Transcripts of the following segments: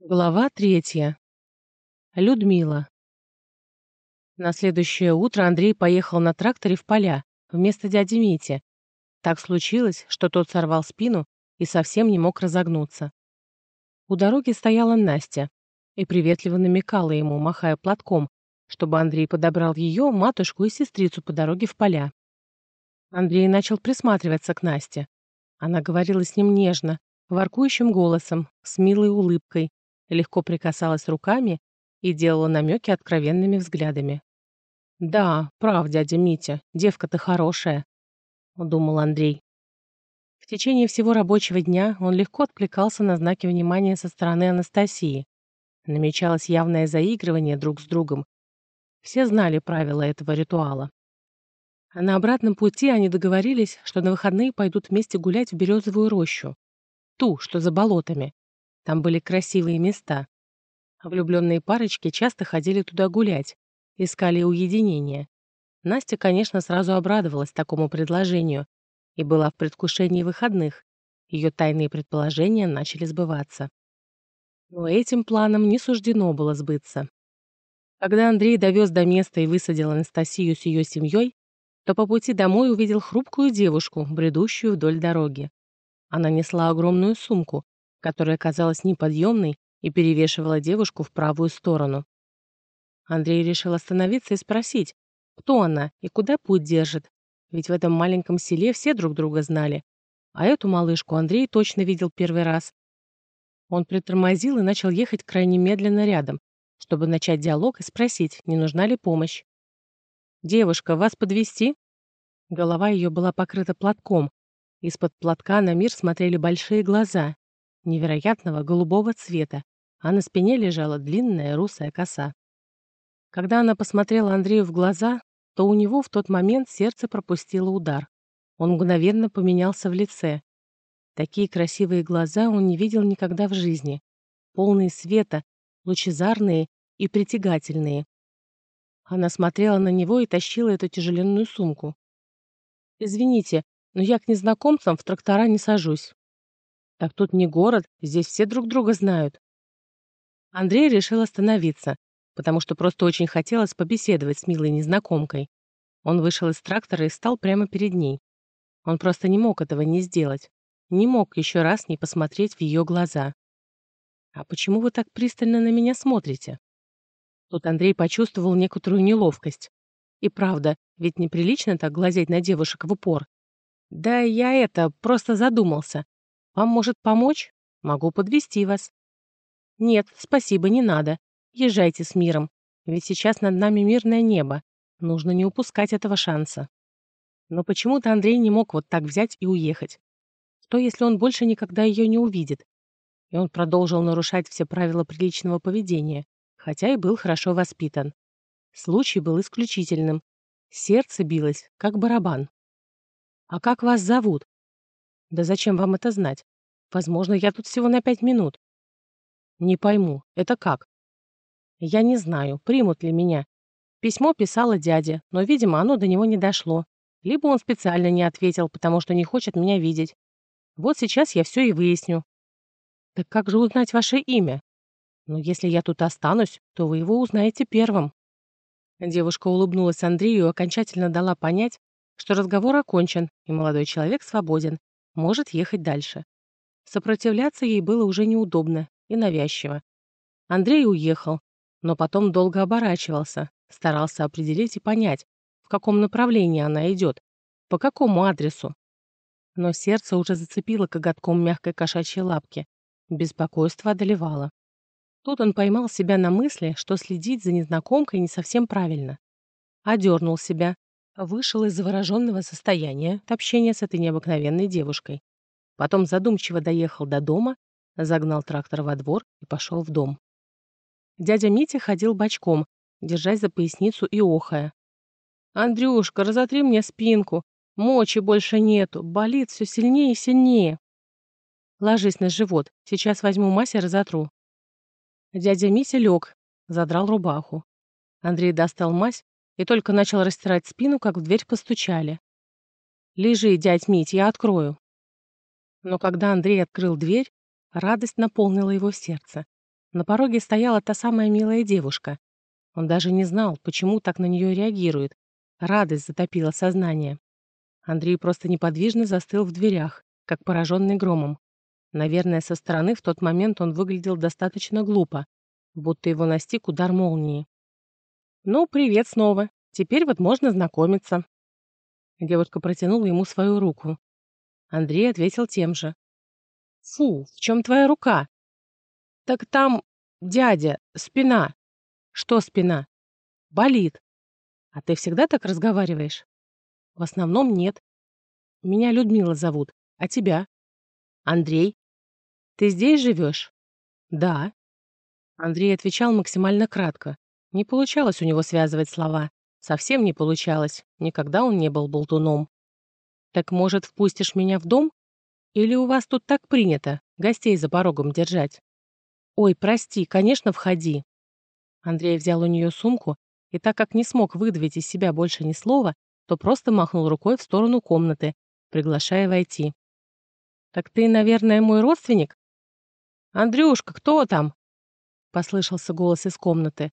Глава третья. Людмила. На следующее утро Андрей поехал на тракторе в поля, вместо дяди Мити. Так случилось, что тот сорвал спину и совсем не мог разогнуться. У дороги стояла Настя и приветливо намекала ему, махая платком, чтобы Андрей подобрал ее, матушку и сестрицу по дороге в поля. Андрей начал присматриваться к Насте. Она говорила с ним нежно, воркующим голосом, с милой улыбкой, легко прикасалась руками и делала намеки откровенными взглядами. «Да, прав, дядя Митя, девка-то хорошая», — думал Андрей. В течение всего рабочего дня он легко откликался на знаки внимания со стороны Анастасии. Намечалось явное заигрывание друг с другом. Все знали правила этого ритуала. А на обратном пути они договорились, что на выходные пойдут вместе гулять в березовую рощу. Ту, что за болотами. Там были красивые места. Влюбленные парочки часто ходили туда гулять, искали уединения. Настя, конечно, сразу обрадовалась такому предложению и была в предвкушении выходных. Ее тайные предположения начали сбываться. Но этим планом не суждено было сбыться. Когда Андрей довез до места и высадил Анастасию с ее семьей, то по пути домой увидел хрупкую девушку, бредущую вдоль дороги. Она несла огромную сумку, которая казалась неподъемной и перевешивала девушку в правую сторону. Андрей решил остановиться и спросить, кто она и куда путь держит, ведь в этом маленьком селе все друг друга знали, а эту малышку Андрей точно видел первый раз. Он притормозил и начал ехать крайне медленно рядом, чтобы начать диалог и спросить, не нужна ли помощь. «Девушка, вас подвести? Голова ее была покрыта платком. Из-под платка на мир смотрели большие глаза, невероятного голубого цвета, а на спине лежала длинная русая коса. Когда она посмотрела Андрею в глаза, то у него в тот момент сердце пропустило удар. Он мгновенно поменялся в лице. Такие красивые глаза он не видел никогда в жизни. Полные света, лучезарные и притягательные. Она смотрела на него и тащила эту тяжеленную сумку. «Извините, но я к незнакомцам в трактора не сажусь», так тут не город, здесь все друг друга знают. Андрей решил остановиться, потому что просто очень хотелось побеседовать с милой незнакомкой. Он вышел из трактора и стал прямо перед ней. Он просто не мог этого не сделать. Не мог еще раз не посмотреть в ее глаза. «А почему вы так пристально на меня смотрите?» Тут Андрей почувствовал некоторую неловкость. И правда, ведь неприлично так глазеть на девушек в упор. Да я это, просто задумался. Вам может помочь? Могу подвести вас. Нет, спасибо, не надо. Езжайте с миром. Ведь сейчас над нами мирное небо. Нужно не упускать этого шанса. Но почему-то Андрей не мог вот так взять и уехать. Что, если он больше никогда ее не увидит? И он продолжил нарушать все правила приличного поведения, хотя и был хорошо воспитан. Случай был исключительным. Сердце билось, как барабан. «А как вас зовут?» «Да зачем вам это знать? Возможно, я тут всего на пять минут». «Не пойму, это как?» «Я не знаю, примут ли меня. Письмо писала дядя, но, видимо, оно до него не дошло. Либо он специально не ответил, потому что не хочет меня видеть. Вот сейчас я все и выясню». «Так как же узнать ваше имя?» «Ну, если я тут останусь, то вы его узнаете первым». Девушка улыбнулась Андрею и окончательно дала понять, что разговор окончен, и молодой человек свободен, может ехать дальше. Сопротивляться ей было уже неудобно и навязчиво. Андрей уехал, но потом долго оборачивался, старался определить и понять, в каком направлении она идет, по какому адресу. Но сердце уже зацепило коготком мягкой кошачьей лапки. Беспокойство одолевало. Тут он поймал себя на мысли, что следить за незнакомкой не совсем правильно. Одернул себя, вышел из завороженного состояния общения с этой необыкновенной девушкой. Потом задумчиво доехал до дома, загнал трактор во двор и пошел в дом. Дядя Митя ходил бочком, держась за поясницу и охая. «Андрюшка, разотри мне спинку. Мочи больше нету. Болит все сильнее и сильнее». «Ложись на живот. Сейчас возьму мазь и разотру». Дядя Митя лег, задрал рубаху. Андрей достал мазь и только начал растирать спину, как в дверь постучали. «Лежи, дядь Мить, я открою». Но когда Андрей открыл дверь, радость наполнила его сердце. На пороге стояла та самая милая девушка. Он даже не знал, почему так на нее реагирует. Радость затопила сознание. Андрей просто неподвижно застыл в дверях, как пораженный громом. Наверное, со стороны в тот момент он выглядел достаточно глупо, будто его настиг удар молнии. «Ну, привет снова. Теперь вот можно знакомиться». Девушка протянула ему свою руку. Андрей ответил тем же. «Фу, в чем твоя рука?» «Так там, дядя, спина». «Что спина?» «Болит». «А ты всегда так разговариваешь?» «В основном нет. Меня Людмила зовут. А тебя?» «Андрей». «Ты здесь живешь?» «Да». Андрей отвечал максимально кратко. Не получалось у него связывать слова. Совсем не получалось. Никогда он не был болтуном. «Так, может, впустишь меня в дом? Или у вас тут так принято, гостей за порогом держать?» «Ой, прости, конечно, входи». Андрей взял у нее сумку, и так как не смог выдавить из себя больше ни слова, то просто махнул рукой в сторону комнаты, приглашая войти. «Так ты, наверное, мой родственник?» «Андрюшка, кто там?» Послышался голос из комнаты.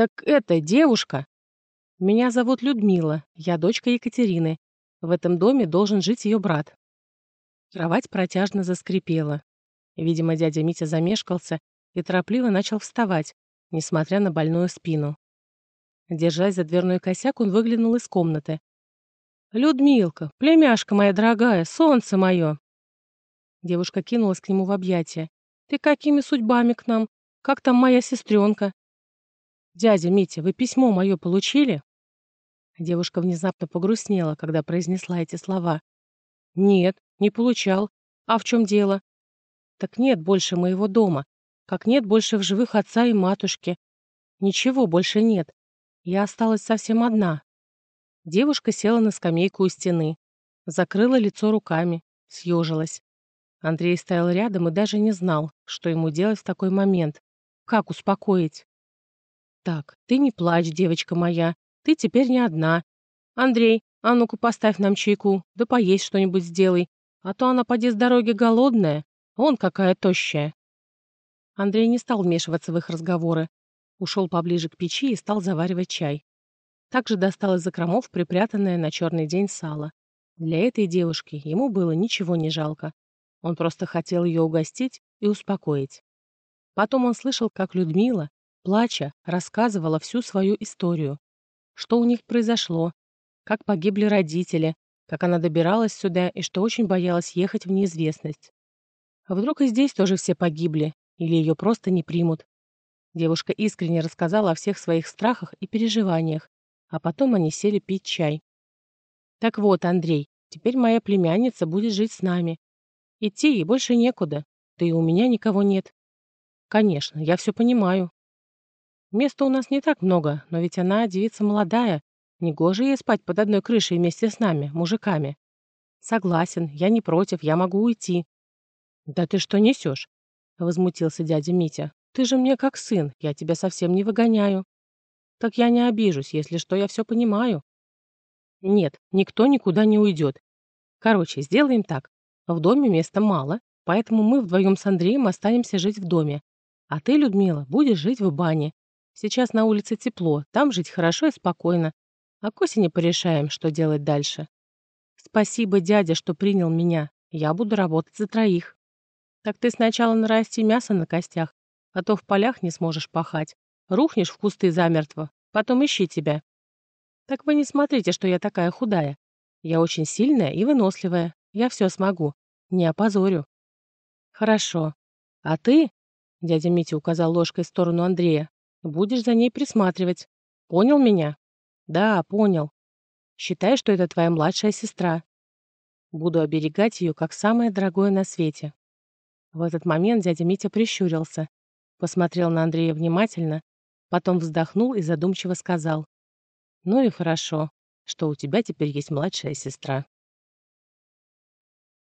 «Так это девушка!» «Меня зовут Людмила, я дочка Екатерины. В этом доме должен жить ее брат». Кровать протяжно заскрипела. Видимо, дядя Митя замешкался и торопливо начал вставать, несмотря на больную спину. Держась за дверной косяк, он выглянул из комнаты. «Людмилка, племяшка моя дорогая, солнце мое!» Девушка кинулась к нему в объятия. «Ты какими судьбами к нам? Как там моя сестренка?» «Дядя Митя, вы письмо мое получили?» Девушка внезапно погрустнела, когда произнесла эти слова. «Нет, не получал. А в чем дело?» «Так нет больше моего дома. Как нет больше в живых отца и матушки. Ничего больше нет. Я осталась совсем одна». Девушка села на скамейку у стены, закрыла лицо руками, съежилась. Андрей стоял рядом и даже не знал, что ему делать в такой момент. Как успокоить? «Так, ты не плачь, девочка моя. Ты теперь не одна. Андрей, а ну-ка поставь нам чайку, да поесть что-нибудь сделай. А то она поди с дороги голодная. Он какая тощая». Андрей не стал вмешиваться в их разговоры. Ушел поближе к печи и стал заваривать чай. Также достал из закромов припрятанное на черный день сало. Для этой девушки ему было ничего не жалко. Он просто хотел ее угостить и успокоить. Потом он слышал, как Людмила, плача, рассказывала всю свою историю. Что у них произошло, как погибли родители, как она добиралась сюда и что очень боялась ехать в неизвестность. А вдруг и здесь тоже все погибли, или ее просто не примут. Девушка искренне рассказала о всех своих страхах и переживаниях, а потом они сели пить чай. «Так вот, Андрей, теперь моя племянница будет жить с нами. Идти ей больше некуда, да и у меня никого нет. Конечно, я все понимаю. Места у нас не так много, но ведь она девица молодая. Негоже ей спать под одной крышей вместе с нами, мужиками. Согласен, я не против, я могу уйти. Да ты что несешь? Возмутился дядя Митя. Ты же мне как сын, я тебя совсем не выгоняю. Так я не обижусь, если что, я все понимаю. Нет, никто никуда не уйдет. Короче, сделаем так. В доме места мало, поэтому мы вдвоем с Андреем останемся жить в доме. А ты, Людмила, будешь жить в бане. Сейчас на улице тепло, там жить хорошо и спокойно. А к осени порешаем, что делать дальше. Спасибо, дядя, что принял меня. Я буду работать за троих. Так ты сначала нарасти мясо на костях, а то в полях не сможешь пахать. Рухнешь в кусты замертво, потом ищи тебя. Так вы не смотрите, что я такая худая. Я очень сильная и выносливая. Я все смогу. Не опозорю. Хорошо. А ты, Дядя Митя указал ложкой в сторону Андрея. «Будешь за ней присматривать. Понял меня?» «Да, понял. Считай, что это твоя младшая сестра. Буду оберегать ее, как самое дорогое на свете». В этот момент дядя Митя прищурился, посмотрел на Андрея внимательно, потом вздохнул и задумчиво сказал. «Ну и хорошо, что у тебя теперь есть младшая сестра».